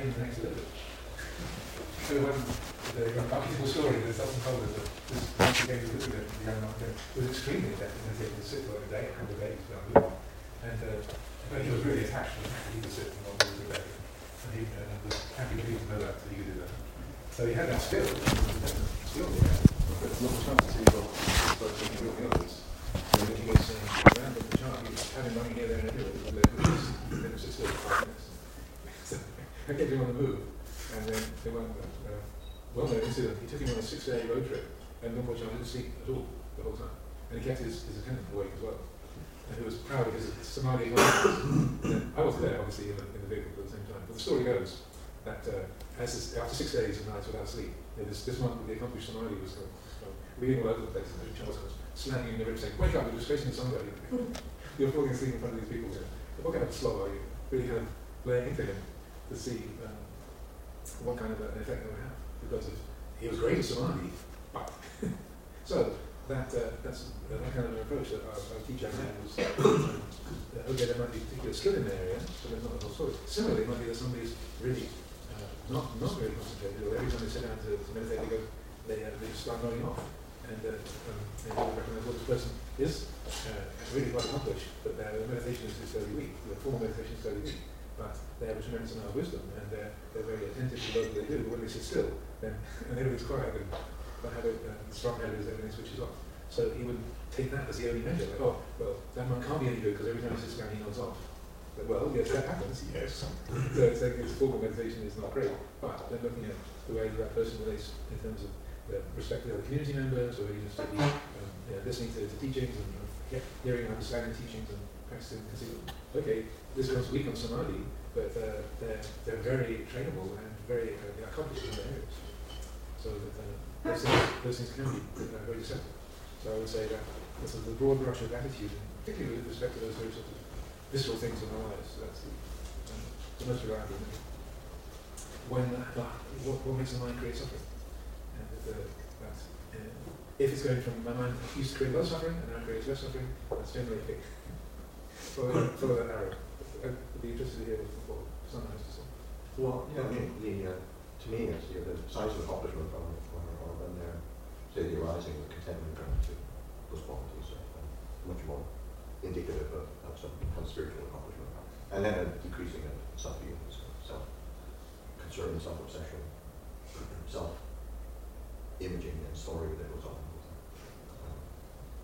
a in the next. So when the people story that's often told that this was at the young man was extremely was able to sit for a day, a couple of days moving. And uh, but he was really attached to He could sit for long periods a day. And he uh, was happy to know that, so he could do that. So he had that skill, skill there. But it's not chance to see what started thinking of the others. So when he was uh, around the chart, he was having money here, there, and everywhere. It was just. So I kept him on the move. And then they went, uh, well-known incident, he took him on a six-day road trip, and unfortunately didn't sleep at all the whole time. And he kept his, his attendant awake as well. And he was proud of his Samadhi I wasn't there, obviously, in the, in the vehicle at the same time. But the story goes that uh, as this, after six days and nights without sleep, you know, this, this with the accomplished Samadhi was uh, reading all over the place, and Charles was slamming in the ribs saying, wake up, you're just facing the You're falling asleep in front of these people. What kind of slow are you? Really kind of laying into him to see um, what kind of an effect that would have because he was great at Samadhi. so that uh, that's uh, that kind of an approach that our, our teacher had was uh, okay, there might be particular skill in the area, but there's not the whole story. Similarly, it might be that somebody's really uh, not not very concentrated, or every time they sit down to, to meditate, they go they, uh, they start nodding off, and uh, um, they recognize well, this person is uh, really quite accomplished, but their meditation is, is fairly weak. The formal meditation is fairly weak but they have a tremendous amount of wisdom and they're, they're very attentive to what they do. When they sit still, then and everything's quiet, and they have a uh, strong habit is everything switches off. So he would take that as the only measure, like, oh, well, that man can't be any good because every time he sits down, he nods off. But, well, yes, that happens, yes. so it's like his formal meditation is not great, but then looking at the way that person relates in terms of the respect to other community members, or even just um, you know, listening to, to teachings and uh, hearing and understanding teachings and practicing, and see, okay, this one's weak on samadhi, but uh, they're, they're very trainable and very uh, accomplished in their areas. So that uh, those, things, those things can be uh, very deceptive. So I would say that this is the broad brush of attitude, particularly with respect to those very sort of visceral things in our lives. That's the, um, the most reliable measure. When uh, what, what makes the mind create suffering? And that, uh, if it's going from my mind used to create less suffering and now creates less suffering, that's generally okay follow, follow that arrow. I'd be interested to hear what someone has to say. Well, yeah, I mean, the, uh, to me, it's, you know, the signs of accomplishment are, are, are when they're, say, the arising of contentment gratitude, those qualities are uh, much more indicative of, of some kind of spiritual accomplishment. And then a decreasing of self-view, self-concern, self-obsession, self-imaging and story that goes on. Um,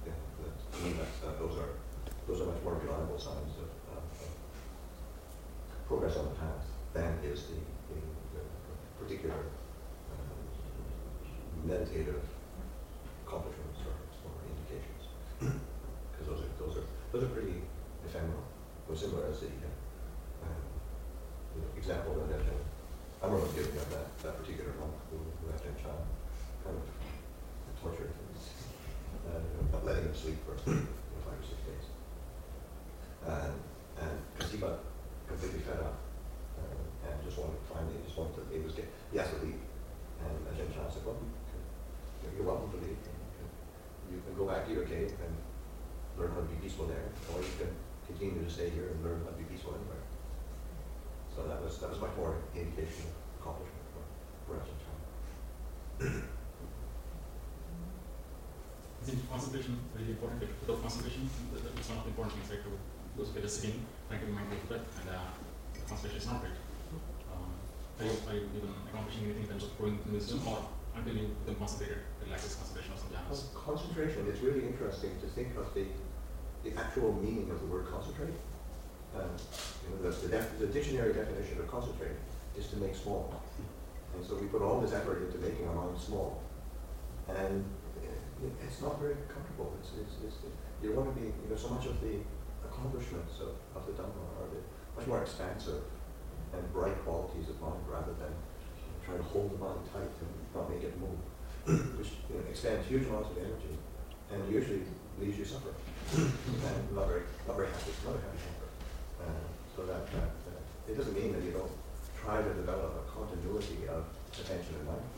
yeah, that, to me, that's, uh, those are those are much more reliable signs of, of, of progress on the path than is the, the, the particular uh, meditative accomplishments or, or indications. Because those are, those, are, those are pretty ephemeral, or similar as the uh, um, example that I'm going to giving of that, that particular monk who, who had a child kind of tortured, uh, not letting him sleep for and and because he got completely fed up uh, and just wanted finally just wanted to it was get he has to leave and Ajahn Chah said well you're welcome to leave you can go back to your cave and learn how to be peaceful there or you can continue to stay here and learn how to be peaceful anywhere so that was that was much more indication of accomplishment for, for Ajahn Chah Think concentration is very important. Without concentration, it's one of the important things to those with the skin, trying to remind people that, and uh, concentration is not great. Um, are, you, are you even accomplishing anything in terms of growing wisdom, or until you become concentrated, like this concentration of some Well, concentration, it's really interesting to think of the, the actual meaning of the word concentrate. Um, you know, the, the, the dictionary definition of concentrate is to make small. And so we put all this effort into making our mind small. And it's not very comfortable. It's, it's, it's, you want to be, you know, so much of the accomplishments of, of the Dhamma are the much more expansive and bright qualities of mind rather than trying to hold the mind tight and not make it move, which you know, expends huge amounts of energy and usually leaves you suffering and not very, not very happy, not very happy camper. Uh, so that, that uh, it doesn't mean that you don't try to develop a continuity of attention and mindfulness,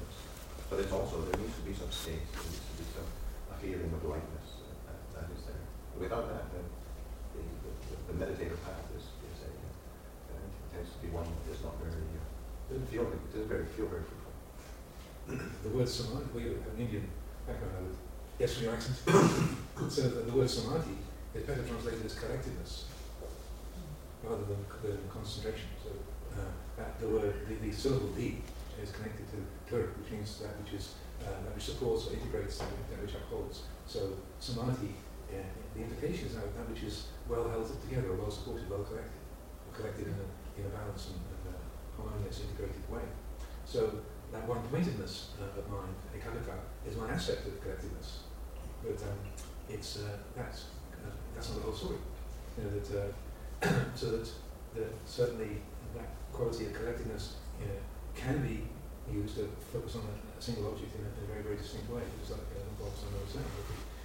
but it's also there needs to be some space, there needs to be some a feeling of lightness uh, that, that is there. Without that, then the, the, the meditative path is, is a, uh, tends to be one that is not very, uh, doesn't feel, it doesn't very feel very fruitful. The word samadhi, we have an Indian background, guess from your accent. so the, the word samadhi is better translated as collectedness rather than, than concentration. So uh, that the word, the, the syllable di is connected to tur, which means that which is uh, that which supports or integrates that, which upholds. So samadhi, the implication is that that which is well held together, well supported, well collected, or collected in a, in a balanced and, and uh, harmonious, integrated way. So that one-pointedness uh, of mind, ekaggata, is one aspect of collectedness, but um, it's uh, that's uh, that's not the whole story. You know that uh, so that, that certainly that quality of collectedness you know, can be used to focus on a, single object in a, in a very very distinct way, just like uh, Bob Sumner was saying.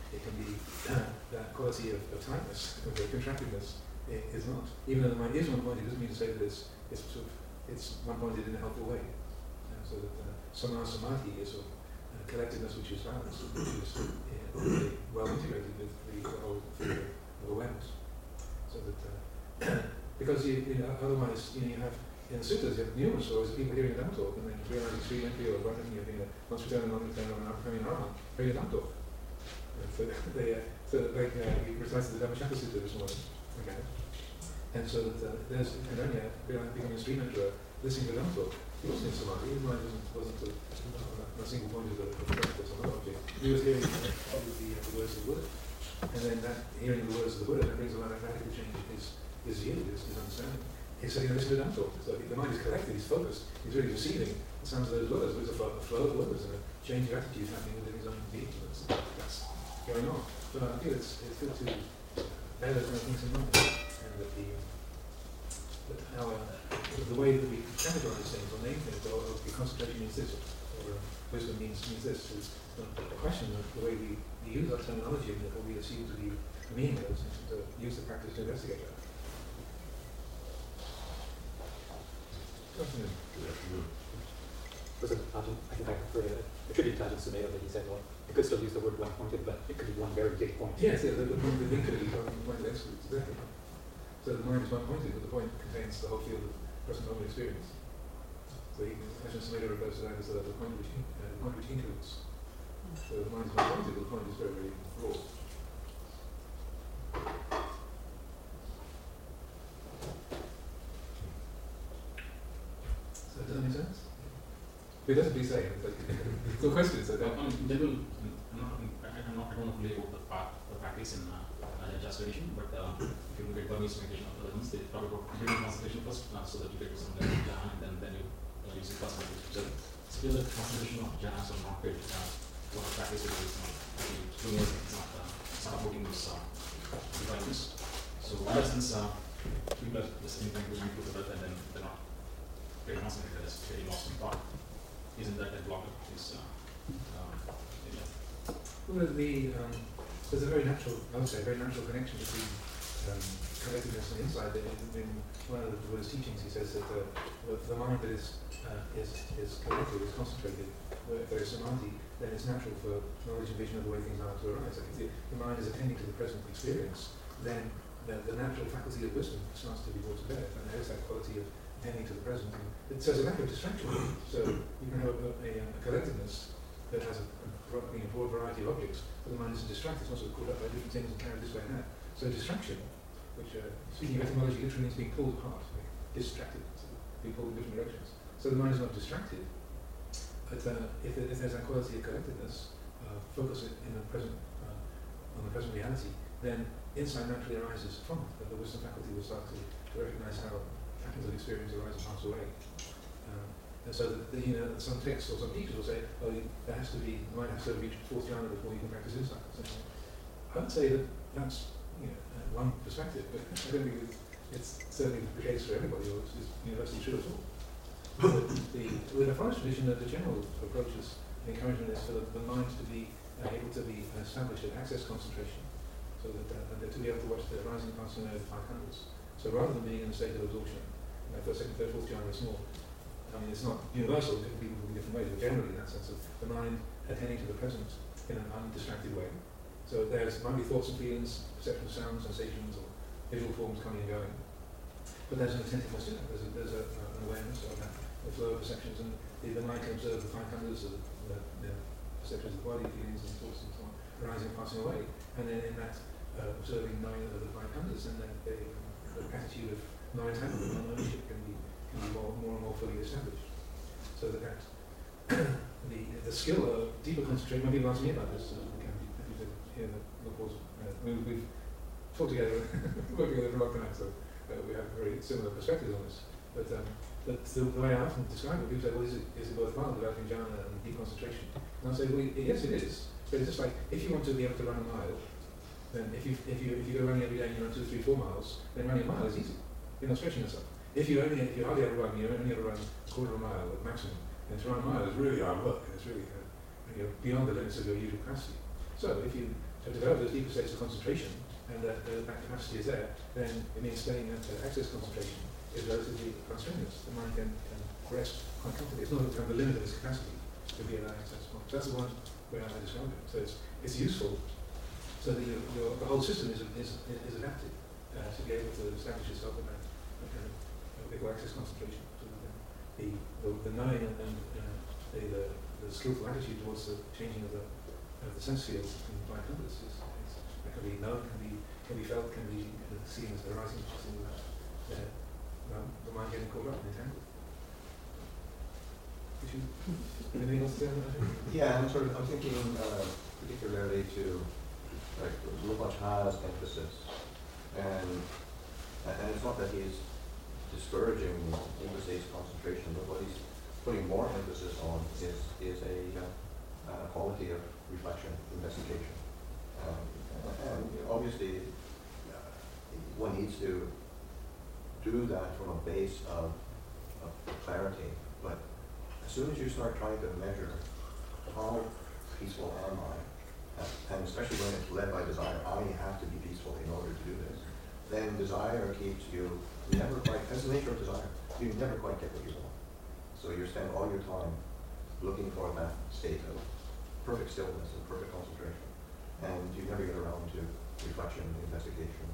It can be that quality of, of tightness, of contractedness, i is not. Even though the mind is one-pointed, it doesn't mean to say that it's it's sort of it's one-pointed in a helpful way so that uh, samma samadhi is sort of uh, collectedness which is balanced, which is uh, well integrated with the, the whole field of awareness. So that uh, because you, you know, otherwise you, know, you have in the sutras you have numerous stories of people hearing talk and then realizing sotapanna or one you know, once return and once return and now becoming an Arahant, hearing a Dhamma talk. And so they, uh, so like uh, we recited the Dhammacakka Sutta this morning, okay. And so that uh, there's and yeah, becoming a sotapanna listening to talk. He wasn't in samadhi, his mind wasn't, wasn't a, a single point of the, practice on that object. He was hearing uh, the, uh, the words of the Buddha. And then that hearing the words of the Buddha, that brings about a radical change in his, his view, his, his understanding. He's sitting listening to Dhamma talk. So the mind is collected, he's focused, he's really receiving the sounds of those words. A flow, a flow of words and a change of attitude happening within his own being. That's, that's going on. So I feel it's, it's good to bear those things in mind. And that the, that our, uh, the way that we categorize things or name things, or, or concentration means this, or, wisdom means, means this, is a, a question of the way we, we use our terminology and what we assume to be the meaning of those to use the practice to investigate that. Good afternoon. Good afternoon. Was it I think I prefer to attribute to Ajahn Sumedho that he said, well, you could still use the word one pointed, but it could be one very big point. Yes, yeah, the, the, the link could be one point of exactly. So the mind is one pointed, but the point contains the whole field of moment experience. So he, Sumedho refers to that as the, the point which, uh, the point which includes. So the mind is one pointed, but the point is very, very broad. So does that make sense? It doesn't, questions, so Uh, don't. I mean, they will, I'm not, I- don't know fully about the path, the practice in uh, uh, just tradition, but uh, if you look at Burmese meditation other ones, they talk about building concentration first, uh, so that you get to some level of jhana, and then, then you uh, use it first. So, still the concentration of jhanas are not good, uh, what the practice is, is it, it's not, uh, it's not putting those uh, requirements. So, in that sense, uh, people are listening to to that, and then they're not thought. Isn't that a uh, um. Well, the, um, there's a very natural, I would say, a very natural connection between um, collectedness and insight. In, in one of the Buddha's teachings, he says that the, the, mind that is, uh, is, is collected, is concentrated, if there is samadhi, then it's natural for knowledge and vision of the way things are to arise. Like if the, the mind is attending to the present experience, then the, the natural faculty of wisdom starts to be brought to bear. And there is that quality of attending to the present. It says a lack of distraction. So you can have a, a, a collectedness that has a, a, broad- variety of objects, but the mind isn't distracted, it's not caught up by different things and carried this way and that. So distraction, which uh, speaking of etymology literally means being pulled apart, distracted, being pulled in different directions. So the mind is not distracted, but uh, if, if there's that quality of collectedness, uh, focus it in the present, uh, on the present reality, then insight naturally arises from it. That the wisdom faculty will start to, to recognize how of experience arise and pass away. Um, and so you know, some texts or some teachers will say, oh, you, there has to be, you might have to reach fourth jhana before you can practice insight. So I would say that that's you know, uh, one perspective, but I don't think it's, it's certainly the case for everybody, or it's, it's universally true at all. the, with the forest tradition, the, the general approach is encouragement is for the, the mind to be uh, able to be established at access concentration, so that, uh, to be able to watch the rising passing over the five khandhas. So rather than being in a state of absorption, uh, first, second, third, fourth is more. I mean, it's not universal, different people will be different ways, but generally in that sense of the mind attending to the present in an undistracted way. So there's might be thoughts and feelings, perception of sounds, sensations, or visual forms coming and going. But there's an attentiveness to that. There's, a, there's a, uh, an awareness of that, the flow of perceptions, and the, the mind can observe the five khandhas, the, the, the perceptions of the body, feelings, and thoughts, and so on, arising and passing away. And then in that uh, observing knowing of the five khandhas, and then the, the attitude of non-entanglement, non-ownership can be can be more, more and more fully established. So that, that the the skill of deeper concentration. When people ask me about this, uh, to hear the reports. Uh, we, we've talked together, worked together for a long time, so uh, we have very similar perspectives on this. But um, the, the way I often describe it, people say, well, is it, is it worthwhile developing jhana and concentration? And I say, well, yes, it is. But it's just like if you want to be able to run a mile, then if you if you if you go running every day and you run two, three, four miles, then running a mile is easy. You're not stretching yourself. If you only if you hardly ever run, you only ever run a quarter of a mile at maximum. And to run a mile is really hard work. It's really of, you beyond the limits of your usual capacity. So if you develop those deeper states of concentration and that, uh, that capacity is there, then it means staying at uh, access concentration is relatively strenuous. The mind can, can rest quite comfortably. It's not of the limit of its capacity to be at that access point. So that's the one way I describe it. So it's, it's useful so that your, your, the whole system is, is, is adapted uh, to be able to establish itself in that, call access concentration. The, the, the knowing and, and uh, the, the, the skillful attitude towards the changing of the, of the sense field black numbers is, is, that can be known, can be, can be felt, can be uh, seen as arising in the, uh, um, the mind getting caught up and entangled. Anything else to? Yeah, I'm sort of, I'm thinking uh, particularly to, like, Lukács has emphasis, and, and it's not that he's discouraging states concentration, but what he's putting more emphasis on is, is a, uh, quality of reflection, investigation. Um, and obviously, uh, one needs to do that from a base of, of clarity, but as soon as you start trying to measure how peaceful am I, and especially when it's led by desire, I have to be peaceful in order to do this, then desire keeps you never quite, that's the nature of desire, you never quite get what you want. So you spend all your time looking for that state of perfect stillness and perfect concentration, and you never get around to reflection, investigation,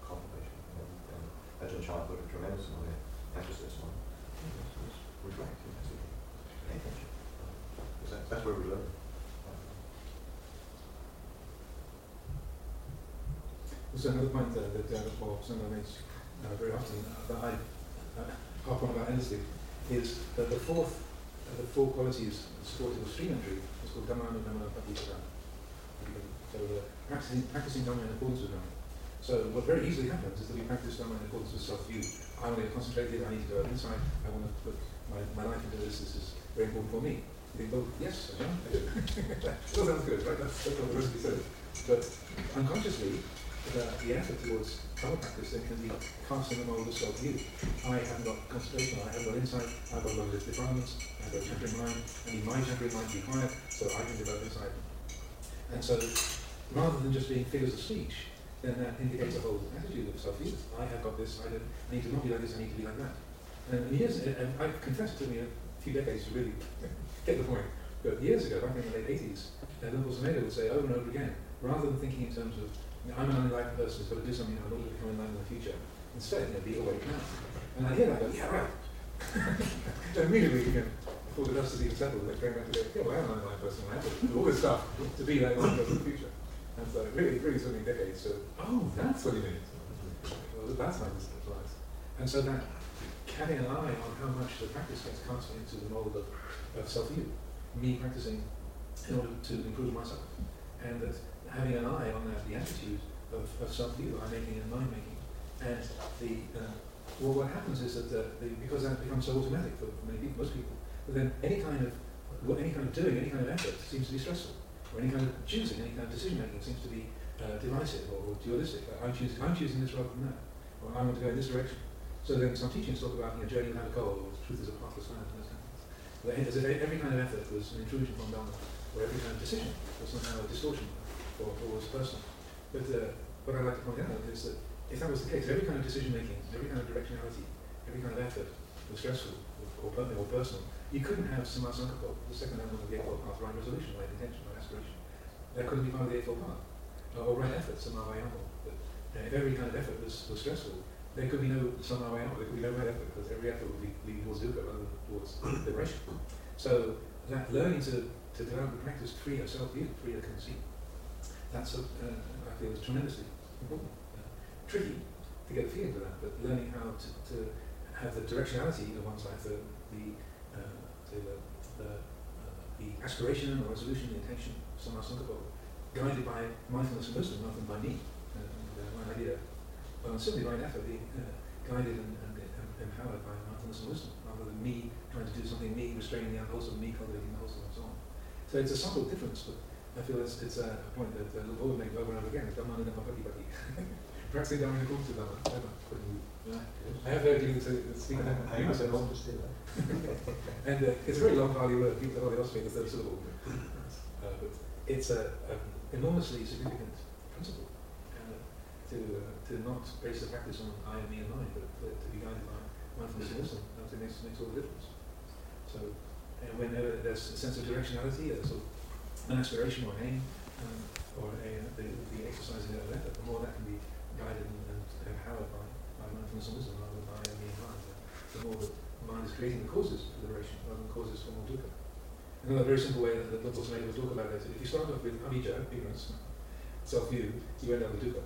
contemplation. And, and Ajahn Chah put a tremendous amount of emphasis on this, reflect, investigate, pay attention. Because that's, where we live. There's another point that uh, Paul Sandler makes uh, very often that I uh, harp on about endlessly is that the fourth, uh, the four qualities supportive of stream entry is called Dhammanudhamma Patipatti. So uh, practicing, practicing Dhamma in accordance with Dhamma. So what very easily happens is that we practice Dhamma in accordance with self-view. I want to get concentrated, I need to go inside, I want to put my, my life into this, this is very important for me. You think, well, yes, I that sounds good, right? That's, that's what the recipe says. But unconsciously, the, the effort towards Practice then can be cast in the mold of self-view. I have got concentration, I have got insight, I've got low defilements, I've got a temporary mind, I need my temporary mind to be quiet so I can develop insight. And so, rather than just being figures of speech, then that indicates a whole attitude of self-view. I have got this, I, don't, I need to not be like this, I need to be like that. And years, and I confess it took me a few decades to really get the point. But years ago, back in the late 80s, uh, Luang Por Sumedho would say over and over again, rather than thinking in terms of, know, I'm an unenlightened person got to do something in order to become enlightened in the future, instead, you know, be awake now. And I hear that, I go, yeah, right. and immediately, you know, before the dust has even settled, they're going back to go, yeah, well, I am an unenlightened person, I have to do all this stuff to be that enlightened person in the future. And so it really, really took me decades to, oh, that's what he means. Well, that's how this applies. And so that having an eye on how much the practice gets cast into the mold of, of self-view me practicing in order to improve myself. And that having an eye on that, the attitude of, of self-view, eye making and mind making. And the, uh, well, what happens is that the, the, because that becomes so automatic for, many people, most people, but then any kind of, well, any kind of doing, any kind of effort seems to be stressful. Or any kind of choosing, any kind of decision making seems to be uh, divisive or dualistic. I'm choosing, I'm choosing this rather than that. Or I want to go in this direction. So then some teachings talk about you know, journey without a goal, or truth is a pathless land, and As if every kind of effort was an intrusion from Dharma, or every kind of decision was somehow a distortion, or, or was personal. But uh, what I'd like to point out is that if that was the case, every kind of decision making, every kind of directionality, every kind of effort was stressful or, or, or personal, you couldn't have samasankalpa, the second element of the Eightfold Path, right resolution, right intention, right aspiration. That couldn't be part of the Eightfold Path. Uh, or right effort, samavayama. But uh, if every kind of effort was, was stressful, there could be no samavayama, there could be no right effort, because every effort would be leading towards dukkha rather than towards liberation. So that learning to, to develop the practice free of self-view, free of conceit, that's, a, uh, I feel, is tremendously important. Uh, tricky to get the feeling for that, but learning how to, to have the directionality of one's life, the, the, uh, the, the, the aspiration or resolution, the intention, samasankalpa, guided by mindfulness and wisdom rather than by me. Uh, and, uh, my idea, well, certainly by an effort, being uh, guided and, and, and empowered by mindfulness and wisdom rather than me trying to do something, me restraining the unwholesome, me cultivating the wholesome, and so on. So it's a subtle difference, but I feel it's, it's a point that uh, Lord makes over and over again. Dhammanudhamma patipatti. Practicing Dhamma in accordance with Dhamma. Dhamma. I have heard you to speak on that. I You must said have also. understood that. And uh, it's a very long Pali word. People they also make the third syllable. Uh, but it's an enormously significant principle uh, to uh, to not base the practice on I and me and mine, but to, to be guided by mindfulness and wisdom. That makes makes all the difference. So uh, whenever there's a sense of directionality, a sort of an aspiration or an aim, um, or a, the, the exercising of effort, the more that can be guided and, and empowered by, by mindfulness and wisdom rather than by and me the more that the mind is creating the causes for liberation rather than causes for more dukkha. Another very simple way that the Buddha's made us talk about it, if you start off with avijja, ignorance, self-view, you end up with dukkha.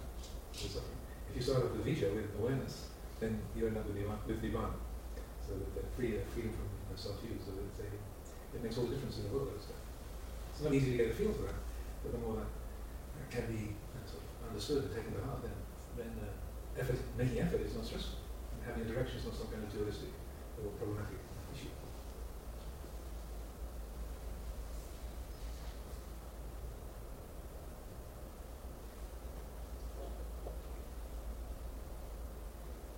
If you start off with vijja, with awareness, then you end up with nirvana. With nirvana. So that the free, uh, freedom from uh, self-view, so that it makes all the difference in the world. It's not easy to get a feel for that, but the more that uh, can be uh, sort of understood and taken to heart, then, then uh, effort, making effort is not stressful. And having a direction is not some kind of dualistic or problematic issue.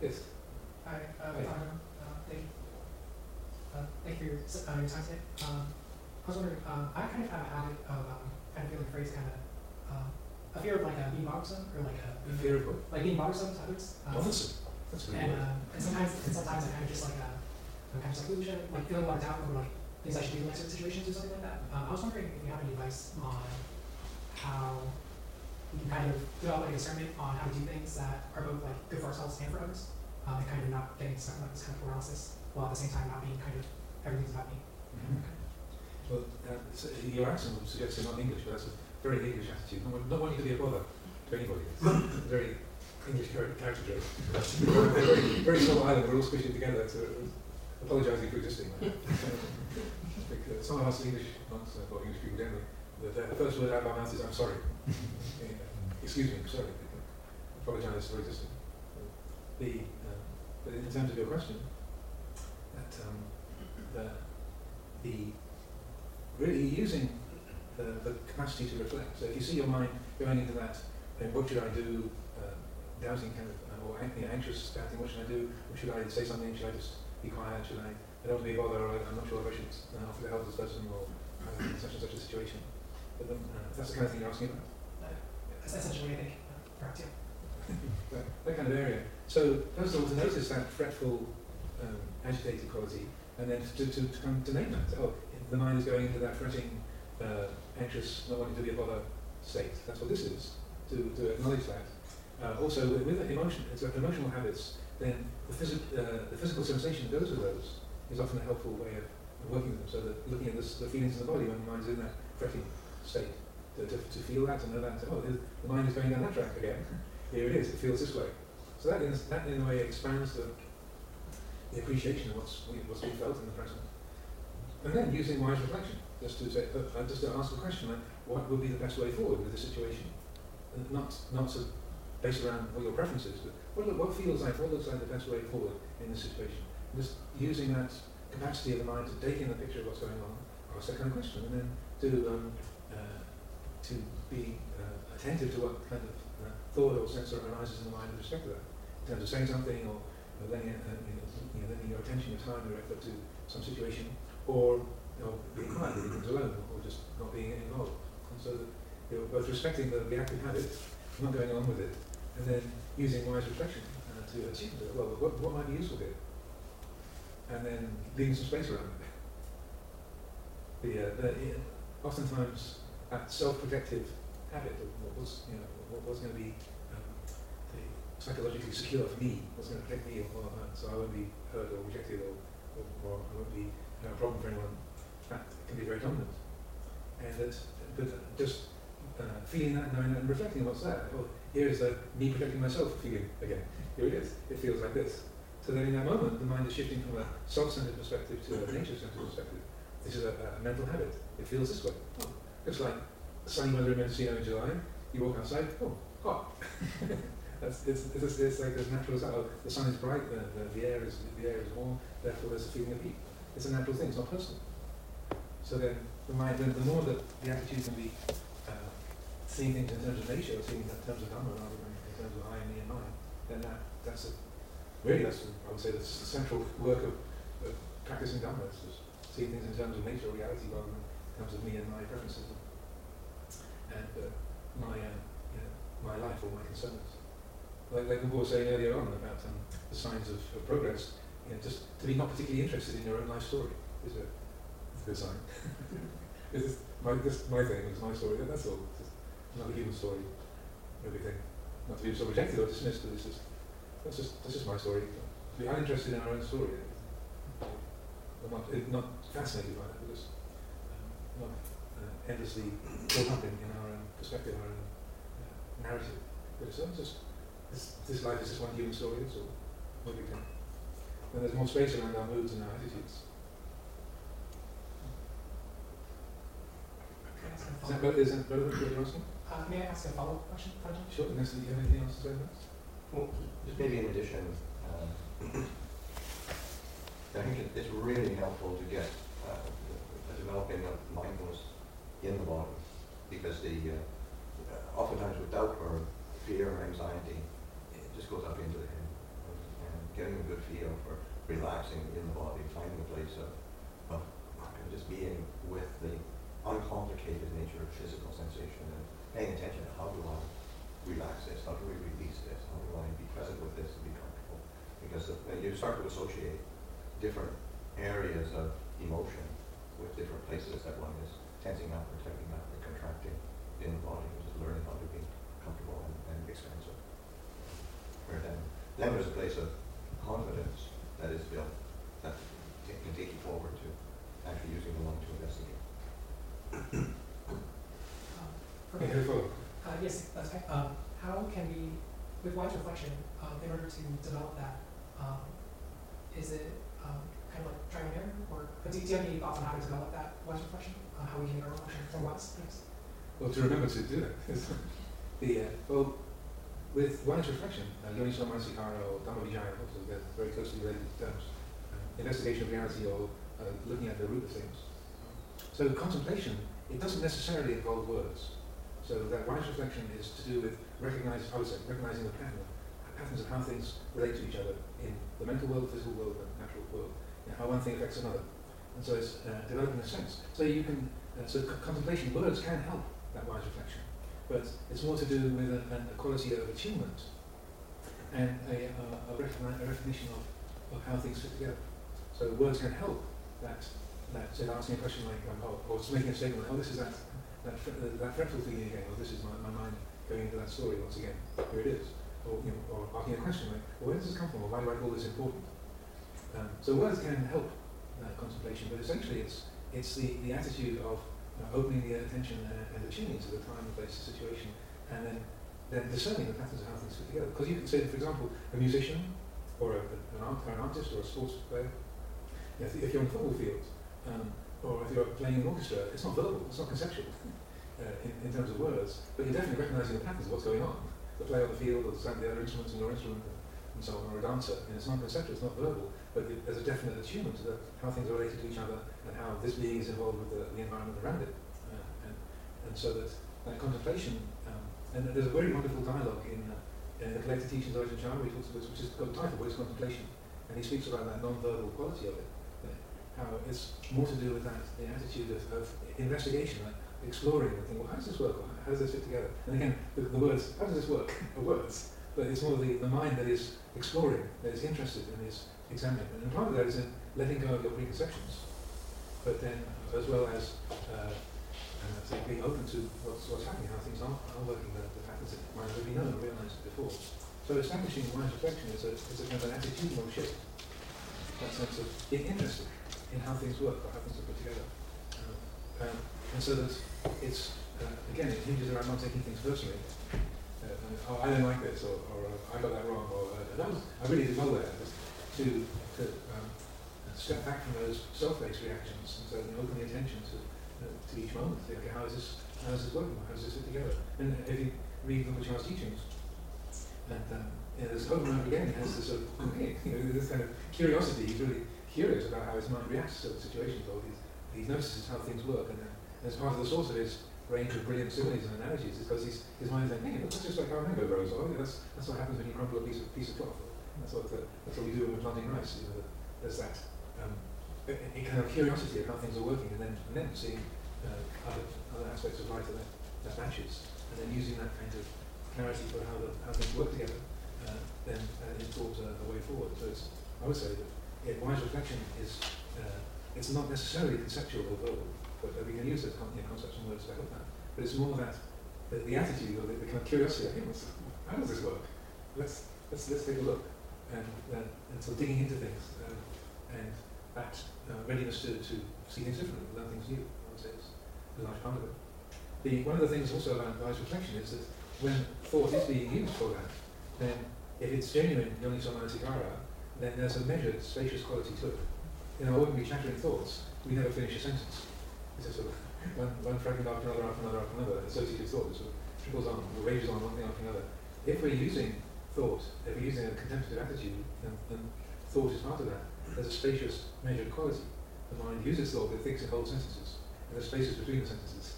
Yes. Hi, uh, Hi. Uh, thank, uh, thank you for your, uh, your time today. Um, was wondering, um, I kind of have a habit of, um, kind of feeling the phrase kind of, um, a fear of like uh, being bothersome or like a, being, Fear of what? like being bothersome to others. Um, Bothersome. That's a good and, um, and sometimes, and sometimes I kind of just like, uh, I'm kind of just like, should like feeling a lot of doubt over like things I should do in like certain situations or something like that. Um, I was wondering if you have any advice on how we can kind of develop like a discernment on how to do things that are both like good for ourselves and for others, um, and kind of not getting stuck in like this kind of paralysis, while at the same time not being kind of everything's about me. Mhm. Well, uh, your accent would suggest you're not English, but that's a very English attitude. Not, not wanting to be a bother to anybody. Very English character, trait. Very, very small island, we're all squished together, so apologising for existing. because some of us English, not uh, English people generally, the, the first word out of our mouth is I'm sorry. Yeah, Excuse me, I'm sorry. Apologise for existing. The, um, but in terms of your question, that um, the, the really using the, the capacity to reflect. So if you see your mind going into that, then what should I do? Uh, doubting kind of, uh, or you know, anxious, doubting, what should I do? Or should I say something? Should I just be quiet? Should I, I don't want to be a bother, or I'm not sure if I should uh, offer to help this person, or uh, in such and such a situation. But then, uh, that's the kind of thing you're asking about. That's essentially what I think, yeah. that, that kind of area. So first of all, to notice that fretful, um, agitated quality, and then to, to, to come to name that. Oh, the mind is going into that fretting, uh, anxious, not wanting to be a bother state. That's what this is. To, to acknowledge that. Uh, also, with, with emotion, it's like emotional habits. Then the, uh, the physical sensation that goes with those is often a helpful way of, working with them. So that looking at this, the feelings in the body when the mind's in that fretting state, to, to, to feel that, to know that. Oh, the mind is going down that track again. Here it is. It feels this way. So that in, that in a way expands the, the appreciation of what's, what's being felt in the present. And then using wise reflection, just to say, uh, uh, just to ask a question like, what would be the best way forward with this situation? And not, not so based around what your preferences, but what, what feels like, what looks like the best way forward in this situation? Just using that capacity of the mind to take in the picture of what's going on, ask that kind of question, and then to, um, uh, to be uh, attentive to what kind of uh, thought or sense arises in the mind with respect to that, in terms of saying something or uh, letting, uh, you know, your attention, your time, your effort to some situation, or you know, being quiet, leaving things alone, or just not being involved. And so that you're both respecting the reactive habit, not going on with it, and then using wise reflection uh, to achieve it. Well, what, what might be useful here? And then leaving some space around it. The, uh, the, uh, oftentimes, that self-protective habit of what was, you know, what was going to be um, the psychologically secure for me, what's going to protect me, or, uh, so I won't be hurt or rejected, or, or, or I won't be a problem for anyone. That can be very dominant, and that, but just uh, feeling that, knowing that, and reflecting on what's there. Well, here is the me protecting myself feeling again. Here it is. It feels like this. So then in that moment, the mind is shifting from a self-centered perspective to a nature-centered perspective. This is a, a mental habit. It feels this way. Oh, it's like sunny weather in Mendocino in July. You walk outside, oh, hot. That's, it's, it's, it's like as natural as that. Oh, the sun is bright, the, the, the, air is, the air is warm, therefore there's a feeling of heat. It's a natural thing, it's not personal. So then, the, mind, the, the more that the attitude can be uh, seeing things in terms of nature, or seeing in terms of Dhamma rather than in terms of I, and me, and mine, then that, that's a, really that's, I would say, that's the central work of, of practicing Dhamma, is just seeing things in terms of nature or reality rather than in terms of me and my preferences and uh, my, uh, you know, my life or my concerns. Like, like we were saying earlier on about um, the signs of, of progress, you know, just to be not particularly interested in your own life story is a, good sign. it's just my, just my thing, it's my story, that's all. It's just another human story, no big thing. Not to be so rejected or dismissed, but it's just, that's just, that's just my story. To be uninterested in our own story. I'm not, eh, not fascinated by that, but just um, not uh, endlessly caught up in, in our own perspective, our own uh, narrative. But it's not just, this, this life is just one human story, that's all. No big thing. Then there's more space around our moods and our attitudes. Can I ask a Is that, follow- is that relevant to what you're asking? uh, may I ask a follow-up question, Ajahn? Sure, unless you have anything else to say on that? Well, just maybe in addition, um, I think it- it's really helpful to get uh, the- the developing of mindfulness in the body, because the, uh, oftentimes with doubt or fear or anxiety, it just goes up into the head. And getting a good feel for relaxing in the body, finding a place of, of just being with the uncomplicated nature of physical sensation and paying attention to how do I relax this, how do we release this, how do I be present with this and be comfortable? Because you start to associate different areas of emotion with different places that one is tensing up or tightening up or contracting in the body, is learning how to be comfortable and, and expansive. Where then, then there's a place of confidence that is built that ta- can take you forward to actually using the one to investigate. Um, Okay, okay. here follow. Uh, yes, that's okay. Um, how can we, with wise reflection, um, in order to develop that, um, is it um, kind of like trial and error, or but do, do you have any thoughts on how to develop that wise reflection? Uh, how we can make our reflection more wise? Yes. Well, to remember to do it. the, uh, well, with wise reflection, uh, Yoniso Manasikara or Dhamma also they're very closely related terms. Investigation of reality or uh, looking at the root of things. So contemplation, it doesn't necessarily involve words. So that wise reflection is to do with recognizing, I would say, recognizing the pattern, patterns of how things relate to each other in the mental world, the physical world, and natural world, how one thing affects another. And so it's uh, developing a sense. So you can, uh, so contemplation, words can help that wise reflection, but it's more to do with a, a quality of attunement and a, a, a, recogni- a recognition of, of how things fit together. So words can help that, that say, asking a question like, um, oh, or just making a statement like, oh, this is that, that, uh, that fretful feeling again, or this is my, my mind going into that story once again, here it is. Or, you know, or asking a question like, well, where does this come from, or why do I call this important? Um, so words can help uh, contemplation, but essentially it's, it's the, the attitude of opening the attention and attuning to the time, the place, the situation, and then, then discerning the patterns of how things fit together. Because you can say, for example, a musician, or a, an, art, or an artist, or a sports player, if, if you're on the football field, um, or if you're playing an orchestra, it's not verbal, it's not conceptual uh, in, in terms of words, but you're definitely recognizing the patterns of what's going on. The play on the field, or the sound of the other instruments in your instrument, and so on, or a dancer. And it's not conceptual, it's not verbal, but there's a definite attunement to the, how things are related to each other and how this being is involved with the, the environment around it. Uh, and, and so that, that contemplation, um, and there's a very wonderful dialogue in, uh, in the collected teachings of Ajahn Chah, about, which is got a title, but it's contemplation. And he speaks about that non-verbal quality of it, how it's more to do with that, the attitude of, of investigation, like exploring and thinking, well, how does this work? Or how does this fit together? And again, the, the words, how does this work, are words, but it's more the, the mind that is exploring, that is interested and is examining. And part of that is in letting go of your preconceptions, but then as well as uh, and being open to what's, what's happening, how things are, are working, the, the patterns that might have been known or realized before. So establishing mind's reflection is a, is a kind of an attitudinal shift, that sense of being interested in how things work what happens are put together. Um, um, and so that it's, uh, again, it hinges around not taking things personally. Uh, and, oh, I don't like this, or, or uh, I got that wrong, or uh, that was, I really did well there, to, to um, step back from those self-based reactions and so open the attention to, uh, to each moment. Think, okay, how is this, how is this working? How does this fit together? And if you read Rinpoche's teachings, and um, you know, there's over and over again, he has this sort of, you know, this kind of curiosity. He's really curious about how his mind reacts to certain situations, or he's, he notices how things work, and then as part of the source of his range of brilliant similes and analogies, is because his, mind is like, hey, that's just like how a mango grows, or that's, that's what happens when you crumble a piece of, piece of cloth. That's what, the, that's what we do when we're planting rice. You know, there's that um, kind of curiosity of how things are working, and then, and then seeing uh, other, other aspects of life that, that matches, and then using that kind of clarity for how, the, how things work together, uh, then uh, informs a, a way forward. So I would say that yeah, wise reflection is, uh, it's not necessarily conceptual or verbal, but we can use those con- you know, concepts and words to help that. But it's more that the, the attitude or the, the kind of curiosity. I think, how does this work? Let's let's let's take a look, and uh, and so digging into things, uh, and that uh, readiness to, to see things differently, learn things new. I would say is a large part of it. The one of the things also about wise reflection is that when thought is being used for that, then if it's genuine yoniso manasikara, then there's a measured, spacious quality to it. You know, ordinary chattering thoughts, we never finish a sentence. It's a sort of one, one fragment after another, after another, after another, associated thought that sort of trickles on, rages on one thing after another. If we're using thought, if we're using a contemplative attitude, then, then thought is part of that. There's a spacious, measured quality. The mind uses thought, it thinks in whole sentences, and there's spaces between the sentences.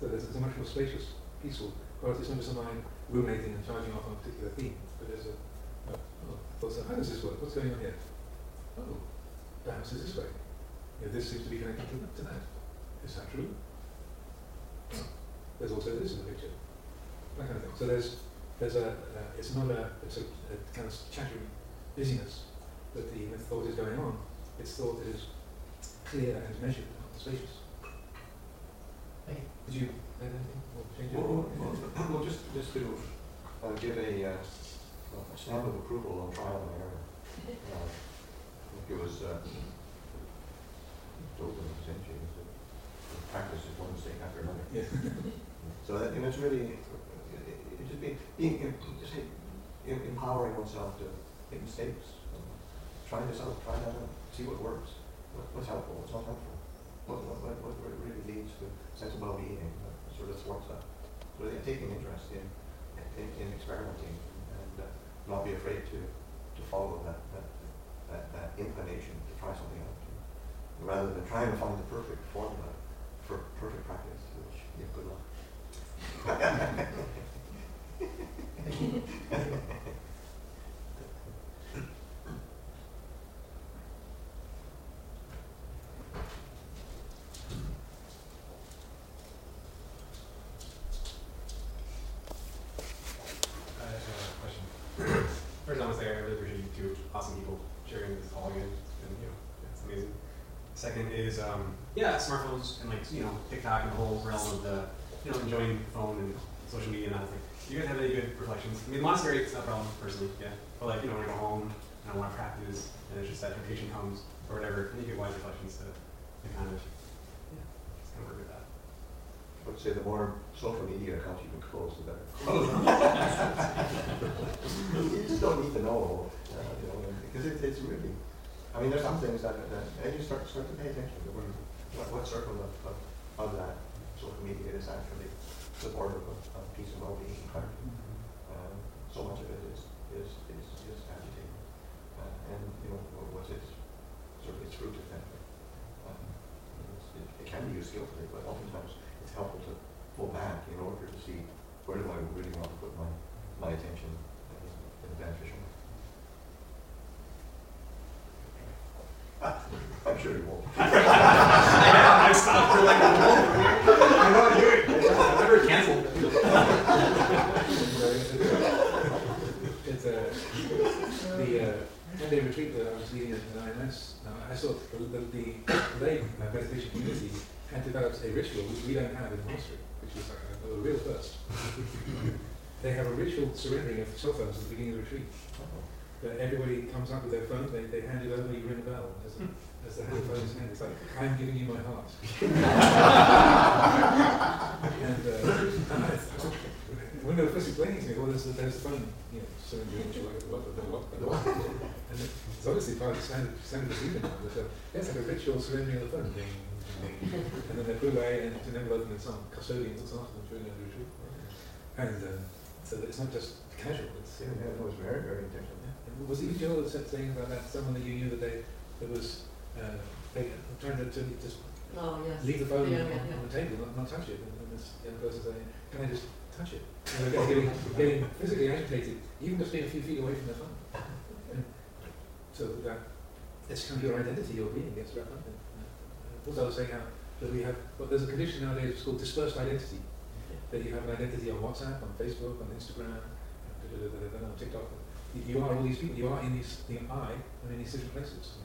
So there's, there's a much more spacious, peaceful quality. It's not just a mind ruminating and charging off on a particular theme, but there's a, a oh, how does this work? What's going on here? Oh, perhaps it's this way. You know, this seems to be connected to, that. Is that true? There's also this in the picture. That kind of thing. So there's there's a uh, it's not a it's a, a kind of chattering busyness that the when thought is going on. It's thought that is clear and measured and spacious. Thank you. Did you add anything or change Well, anything? well, well, just, just to uh, give a, uh, a stamp of approval on trial and error. Uh, I think it was, uh, Dogen was saying, practice is one mistake after another. Yeah. So that, and it's really, it, it just being, being, just em- em- empowering oneself to make mistakes, trying this out, try that out, see what works, what, what's helpful, what's not helpful, what, what, what, what really leads to sense of well-being, uh, sort of thwarts that. So yeah, taking interest in, in, in experimenting and uh, not be afraid to, to follow that, that, that, that inclination to try something out. Rather than trying to find the perfect formula for perfect practice, which, yeah, good luck. Second is, um, yeah, smartphones and like you know TikTok and the whole realm of the you know enjoying the phone and social media and that thing. Do you guys have any good reflections? I mean, monastery it's not a problem personally, yeah, but like you know when I go home and I want to practice and it's just that temptation comes or whatever, and you get wise reflections to, to kind of yeah, just kind of work with that. I would say the more social media accounts you can close, the better. you just don't need to know, uh, you know, because it, it's really. I mean, there's some things that, that and you start start to pay attention to when what, what circle of, of, of that social media is actually supportive of, of peace and well-being and clarity. Um, so much of it is, is, is, is agitating. Uh, and, you know, wha- what's its, sort of its fruit effect. Um, it, it can be used skillfully, but oftentimes it's helpful to pull back in order to see where do I really want to put my, my attention in, in a beneficial way. I'm sure you won't. I stopped for like a moment. 10-day retreat that I was leading at an IMS, uh, I saw that the lay uh, meditation community had developed a ritual which we don't have in monastery, which was like a, a real first. they have a ritual surrendering of cell phones at the beginning of the retreat. Oh. That everybody comes up with their phone, they, they hand it over, you ring a bell as, a, as the phone is handed. It's like, I'm giving you my heart. and uh, and I, when they were first explaining to me, well, there's the, there's the phone, you know, surrendering ritual, like, what, what, what, what, what? And it's obviously part of the standard, standard procedure now. But, uh, yes, like a ritual surrendering of the phone, ding, ding. And then they put away and it's an envelope and then some custodian looks after them during the retreat. And uh, so it's not just casual, it's Yeah, yeah, it was very, very intentional. and was it you, Jill, that said saying about that, someone that you knew that they, that was, uh, they trying to, to just Oh, yes. leave the phone Yeah, on, yeah, on the table, not, not touch it, and then this young person saying, can I just touch it? And they're getting, getting physically agitated, even just being a few feet away from their phone. So that, it's kind of your identity, your being gets wrapped up in. Uh, Also, I was saying how, that we have, well, there's a condition nowadays, it's called dispersed identity. That you have an identity on WhatsApp, on Facebook, on Instagram, on TikTok. You, are all these people, you are in these, the I, in these different places.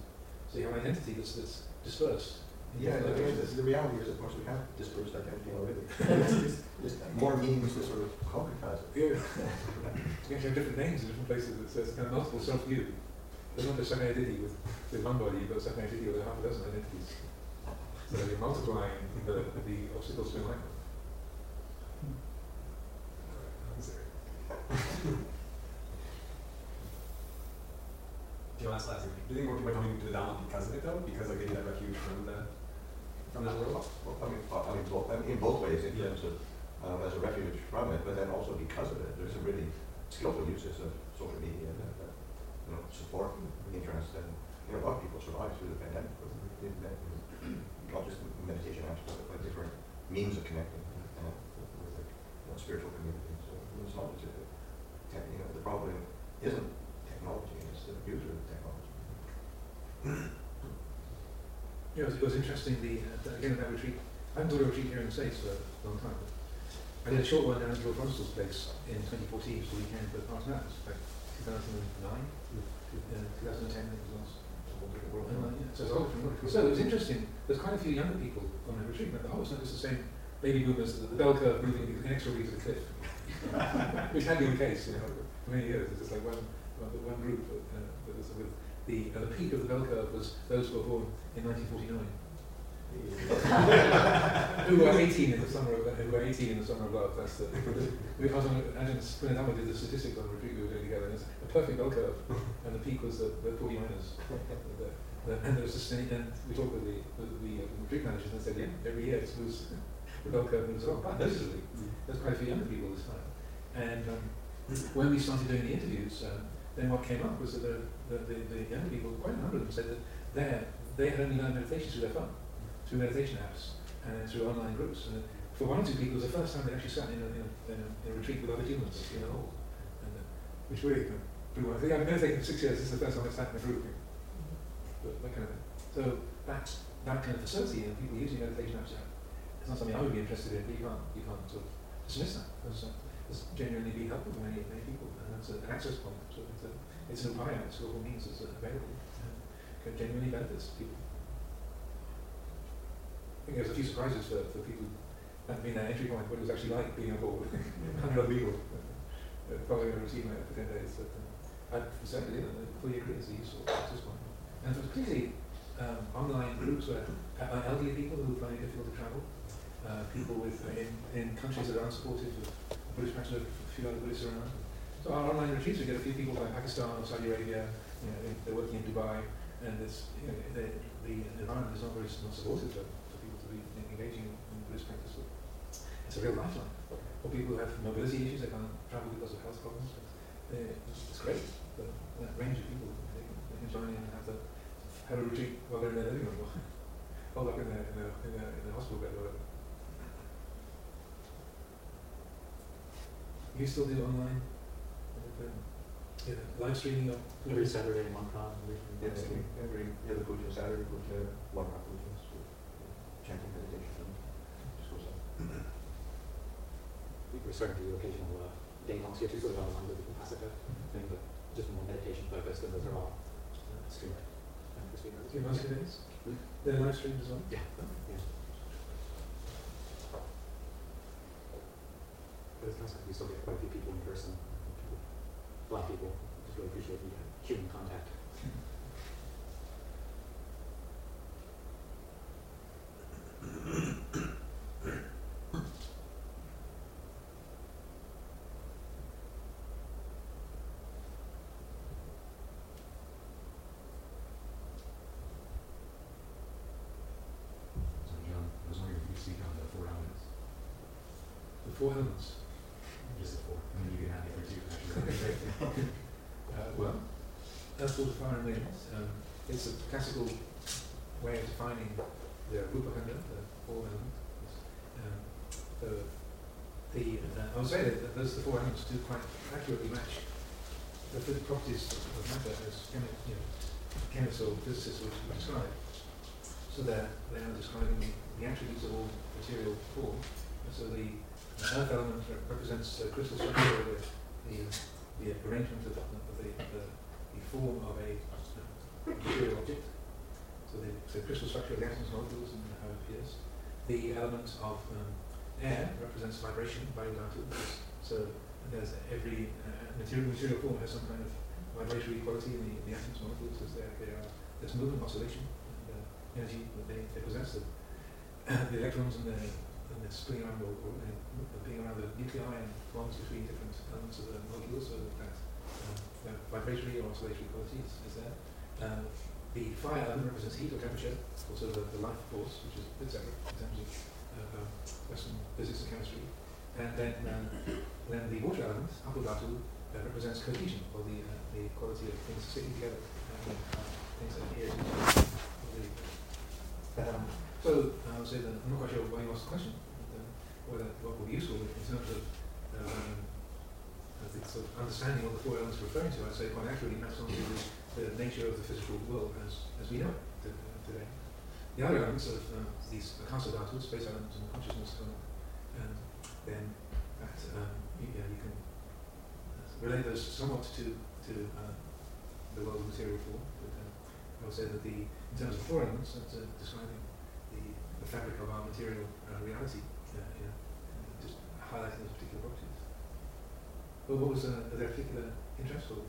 So you have an identity that's, that's dispersed. In Yeah, the, locations. the, the reality is, of course, we have dispersed identity already. It's just more means to sort of concretize it. Yeah. You actually have different names in different places that says kind of multiple self-you. There's not just an identity with, with one body, you've got a identity with half a dozen identities. So you're multiplying the, the obstacles to enlightenment. Do you last last thing? Do you think more people are coming to the Dhamma because of it though? Because like they need that refuge from the from that world? Well, I mean, I mean, both, I mean, in both ways, in terms of, um, as a refuge from it, but then also because of it, there's some really skillful uses of social media that, that, you know, support interest and, you know, a lot of people survive through the pandemic with, with, med- not just meditation apps, but, different means of connecting, uh, with, with the, you know, spiritual community. So it's not just, you know, the problem isn't technology, it's the user of the technology. Yeah, it was, it was interesting, the, uh, that- again, that retreat, I haven't done a retreat here in the States for a long time, but I did a short one down at Lord Bronsell's place in 2014, for the weekend, part of that was like 2009, uh, 2010, I think it was. Last. Yeah, so, it's it was interesting, there's quite a few younger people on the retreat, but oh, it's not the same baby boomers, the, the bell curve moving inexorably to the cliff, which had been the case, you know, for many years, it's just like one, one, one group, uh, that was with the, uh, the peak of the bell curve was those who were born in 1949 who were 18 in the summer of, who were 18 in the summer of love. That's the, we, I was on, Adam Spinatama did the statistics on the retreat we were doing together, and it's a perfect bell curve, and the peak was the, the 49ers. the, the, and there was just, and we talked with the, with the uh, retreat managers and said, yeah, every year it was, the bell curve moves up, quite noticeably. There's quite a few younger people this time. And um, when we started doing the interviews, um, then what came up was that the, the, the, younger people, quite a number of them said that they're, they had only learned meditation through their phone through meditation apps and through online groups. And for one or two people, it was the first time they actually sat in a, in a, in a, in a retreat with other humans in a hall, and, uh, which really of blew my. I mean, it's taken six years. This is the first time I sat in a group, but that kind of thing. So that that kind of facility and people using meditation apps, it's not something I would be interested in. But you can't you can't sort of dismiss that uh, genuinely be helpful to many many people, and that's an access point. So it's a it's an upaya, it's skillful means uh, available, and can genuinely benefits people. I think there's a few surprises for, for people hadn't been that entry point, what it was actually like being on board 100 other people, uh, following a routine that for 10 days. But um, I certainly and I fully agree it's a useful access point. And for particularly um, online groups where uh, elderly people who find it difficult to travel, uh, people with uh, in, in countries that are unsupportive of British practice, a few other Buddhists around. So our online retreats, we get a few people like Pakistan or Saudi Arabia, you know, they're working in Dubai, and it's, you know, the, the environment is not very not supportive for, for people to be engaging in Buddhist practice. It's a real lifeline. For people who have mobility issues, they can't travel because of health problems. They- uh, It's great. The, that range of people, they can, join in and have, the, have a retreat while they're in their living room or up in their, in their, in their, in their hospital bed or whatever. You still do online? uh, Yeah, live streaming of Every Saturday, one con, every, Yes, every, every, yeah, the puja Saturday, puja, one hour pujas, with chanting meditation, just goes on. We're starting to do occasional, uh, day longs here too, sort of along with the Vipassaka thing, but just more meditation focused, and those are all uh, streamed. uh, for streamers. your Muslim days? They're live streamed as well? Yeah, yeah. But it's nice we still get quite a few people in person, a lot of people, just really appreciate the human contact. So John, I was wondering if you could speak on the four elements, The four elements. just the four, I mean, you can have the other two, actually. Uh, well, the fire and wind. Um, it's a classical way of defining the Rupa Khandha, the four elements. Um, the, the, uh, I would say that, those the four elements do quite accurately match the properties of matter as chemi- you know, chemists or physicists would describe. So they're, they are describing the, the attributes of all material form. And so the uh, earth element represents uh, crystal structure, the, the, the arrangement of, of the, the, the form of a uh, material object. So the, so crystal structure of the atoms, molecules, and how it appears. The element of um, air represents vibration, vibration. So there's every uh, material material form has some kind of vibratory quality in the, the atoms, molecules, as there are, there's movement, oscillation, and uh, energy that they, they possess. The, the electrons and the, and the spinning around or, or uh, being around the nuclei and bonds between different elements of the molecules, so that vibratory or oscillatory qualities is, there. Uh, the fire element represents heat or temperature, also the, the life force, which is a bit separate in terms of uh, um, Western physics and chemistry. And then, um, then the water element, apodhatu, uh, represents cohesion, or the, uh, the quality of things sticking together, uh, things that adhere to each other. Um, so, I would say that I'm not quite sure why you asked the question, but, uh, whether what would be useful in terms of um, Sort of understanding what the four elements are referring to, I'd say quite accurately maps onto the, the nature of the physical world as, as we know it today. The other elements of uh, these akasa dhatus, space elements and consciousness, um, and then that um, you, yeah, you can uh, relate those somewhat to, to uh, the world of material form. But uh, I would say that the, in terms of four elements, that's uh, describing the, the fabric of our material uh, reality, uh, know, just highlighting those particular properties. But what was uh, their particular interest or?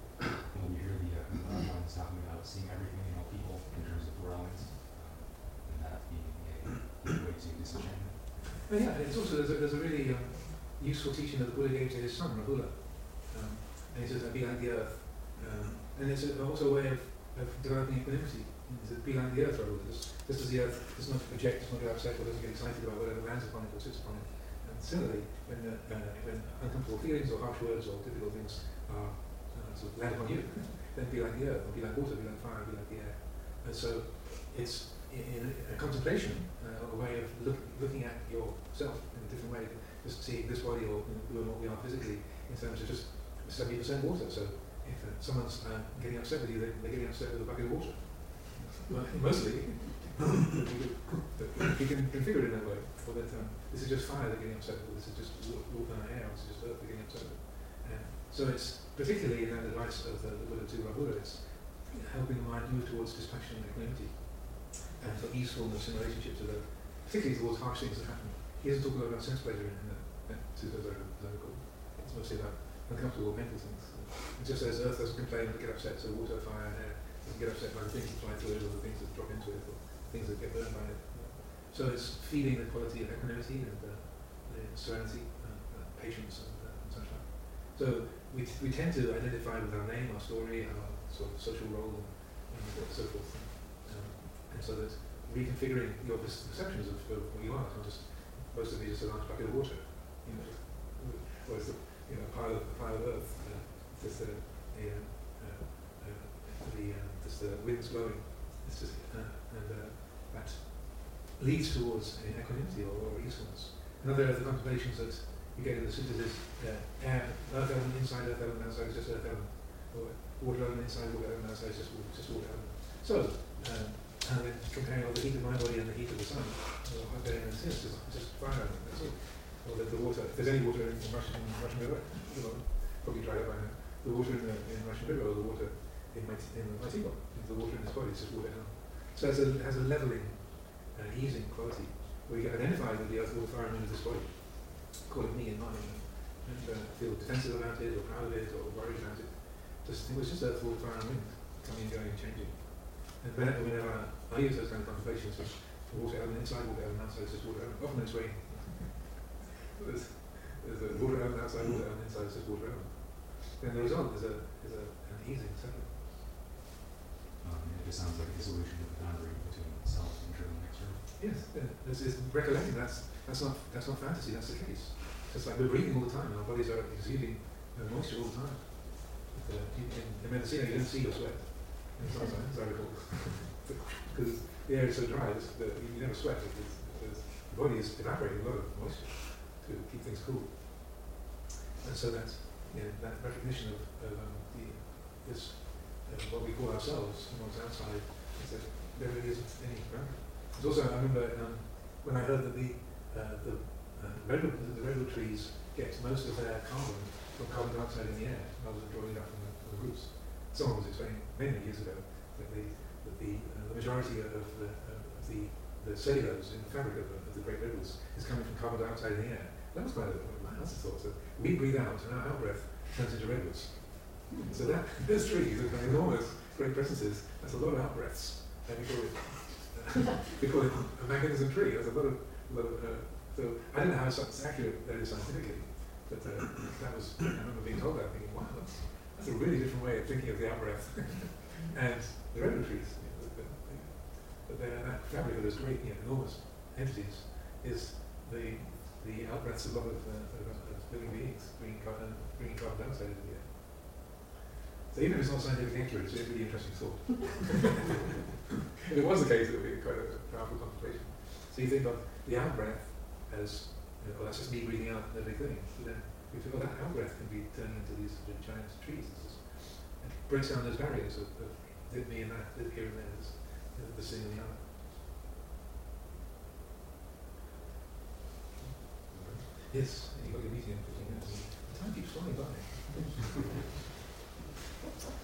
When you hear the, uh, ones talking about seeing everything in all people in terms of elements, um, and that being a way to disenchantment. Yeah, it's also there's a, there's a really um, useful teaching that the Buddha gave to his son Rahula, um, and he says, uh, "Be like the earth," um, and it's also a way of, of developing equanimity. Says, "Be like the earth, Rahula." Just, just as the earth does not project, does not get upset, or doesn't get excited about whatever lands upon it or sits upon it. Similarly, when uh, uh, when uncomfortable feelings or harsh words or difficult things are uh, sort of land upon you, then be like the earth, or be like water, be like fire, be like the air. And so, it's in, a contemplation, uh, a way of look, looking at yourself in a different way, just seeing this body or and what we are physically in terms of just 70% water. So if uh, someone's uh, getting upset with you, they, they're getting upset with a bucket of water. Mostly, you can configure it in that way, or that um, this is just fire they're getting upset this is just water and air, this is just earth they're getting upset with. So it's particularly in that advice of the, Buddha to Rahula, it's helping the mind move towards dispassion and equanimity and for easefulness in relationship to the, particularly towards harsh things that happen. He doesn't talk about sense pleasure in, in Sutta. It's mostly about uncomfortable mental things. It just says earth doesn't complain and get upset, so water, fire, and air doesn't get upset by the things that fly through it or the things that drop into it or things that get burned by it. So it's feeding the quality of equanimity and uh, the serenity, uh, uh, patience, and, uh, and such like. So we, we tend to identify with our name, our story, our sort of social role, and, and so forth. Um, and so that reconfiguring your perceptions of, what you are. It's not just most of is just a large bucket of water, you know, or it's a, you know, pile of, pile of earth. Uh, just a, uh, uh, uh, the just the wind's blowing. It's just and that leads towards equanimity or, or easefulness. Another of the contemplations that you get in the suttas is uh, air, earth element inside, earth element outside, is just earth element. Or water element inside, water element outside, is just just water element. So, um, and then comparing all the heat of my body and the heat of the sun, well, I'm getting this, it's just, just fire element, that's all. Or the, the water, if there's any water in Russian, in Russian River, you know, probably dried up by now, the water in the in Russian River or the water in my, in my teapot, the water in this body is just water element. So it has a, it has a levelling, uh, easing quality, where you get identified with the and wind of this body, call it me and mine, and uh, feel defensive about it, or proud of it, or worried about it. Just it was just earth, water, fire, and wind coming and going and changing. And whenever, whenever I use those kind of contemplations, of water element inside, water element outside, it's just water element. Often it's raining. there's, there's a water element outside, water element inside, it's just water element. Then the result is a is a an easing settling. Um, it sounds like a the boundary between self, internal and external. Yes, yeah. This is recollecting that's that's not that's not fantasy, that's the case. It's like we're breathing all the time our bodies are exuding moisture all the time. But, uh, in, in, in medicine you don't see your sweat. Science, I recall. Because the air is so dry that you never sweat because the body is evaporating a lot of moisture to keep things cool. And so that's you know, that recognition of, of um, the, this uh, what we call ourselves and what's outside is that there isn't any. There's also, I remember um, when I heard that the uh, the uh, redwood the redwood trees get most of their carbon from carbon dioxide in the air rather than drawing it up from the, from the roots. Someone was explaining many years ago that the that the, uh, the majority of the of the the cellulose in the fabric of the, of the great redwoods is coming from carbon dioxide in the air. That was quite a wow, that's a thought. So we breathe out and our out breath turns into redwoods. So that those trees are enormous great presences. That's a lot of out And we call it we call it a mechanism tree. There's a lot of, lot of uh, so I don't know how accurate that is scientifically, but uh, that was I remember being told that, thinking, wow, that's, that's a really different way of thinking of the out breath. and the redwood trees, you know, but, but they're, that fabric of those great, you know, enormous entities is the the out breaths of a lot of, uh, of, of living beings, bringing carbon, bringing carbon dioxide into the air. So even if it's not scientifically accurate, it's a really interesting thought. if it was the case, it would be quite a powerful contemplation. So you think of the out breath as, you know, well, that's just me breathing out the big thing. So then we feel well, that out breath can be turned into these sort of giant trees. Just, it breaks down those barriers of, of the- me and that, the here and there, this, the, the sing and the other. Mm-hmm. Yes, and you've got your meeting in 15 minutes. The time keeps flying by.